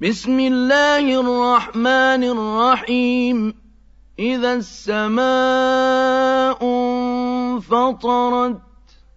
بسم الله الرحمن الرحيم. إذا السماء انفطرت